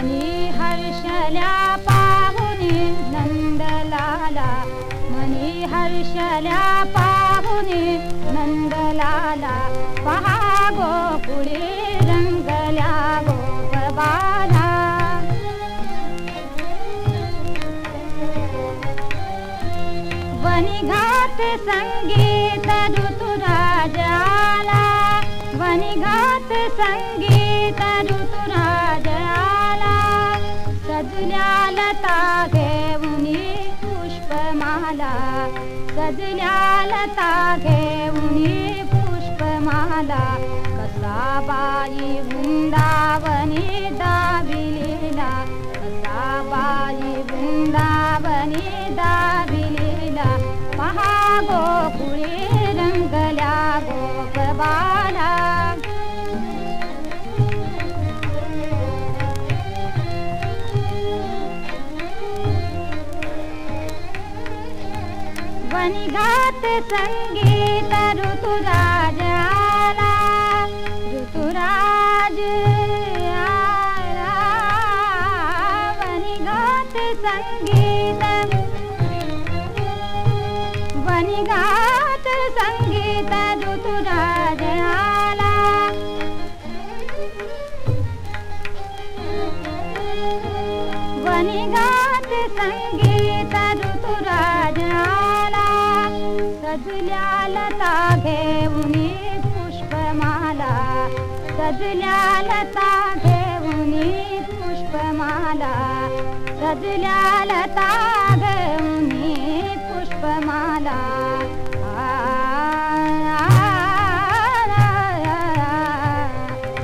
हर्षल्या पाहुनी नंदलाला. मनी हर्षल्या पाहुनी नंदलाला. पहा गोकुळी रंगल्या गोपबाला वनिघात संगीत ऋतुराजाला. वनिघात संगीत ऋतुरा सजल्या लता घेऊनी पुष्पमाला। सजल्या लता घेऊनी पुष्पमाला। कसा बाई वृंदावनी वनिघात संगीत ऋतुराज आला। ऋतुराज आला। वनिघात संगीत। वनिघात संगीत ऋतुराज आला। वनिघात संगीत सजल्या लता घेऊनी पुष्पमाला सजल्या लता घेऊनी पुष्पमाला सजल्या लता घेऊनी पुष्पमाला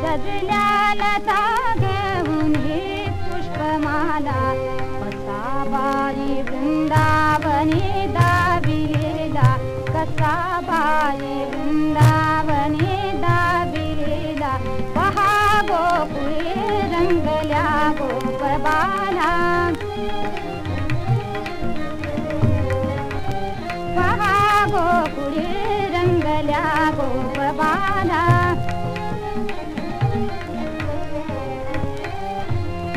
सजल्या लता बाई वृंदावनी दाविलेला पहा गोकुळी रंगल्या गोपबाला रंगल्या गोपबाला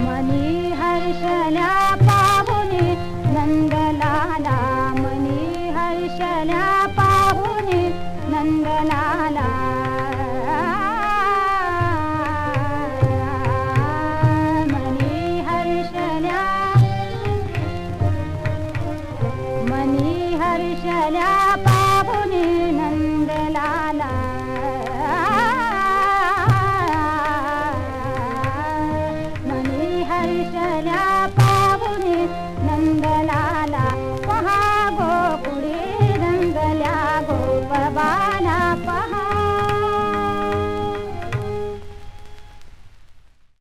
मनी हर्षल्या पाहुनी नंदलाला मनी हर्षल्या पाहुनी